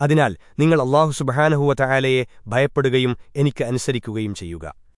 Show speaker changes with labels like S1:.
S1: അതിനാൽ നിങ്ങൾ അള്ളാഹു സുബഹാനഹുവ തയാലയെ ഭയപ്പെടുകയും എനിക്ക് അനുസരിക്കുകയും ചെയ്യുക.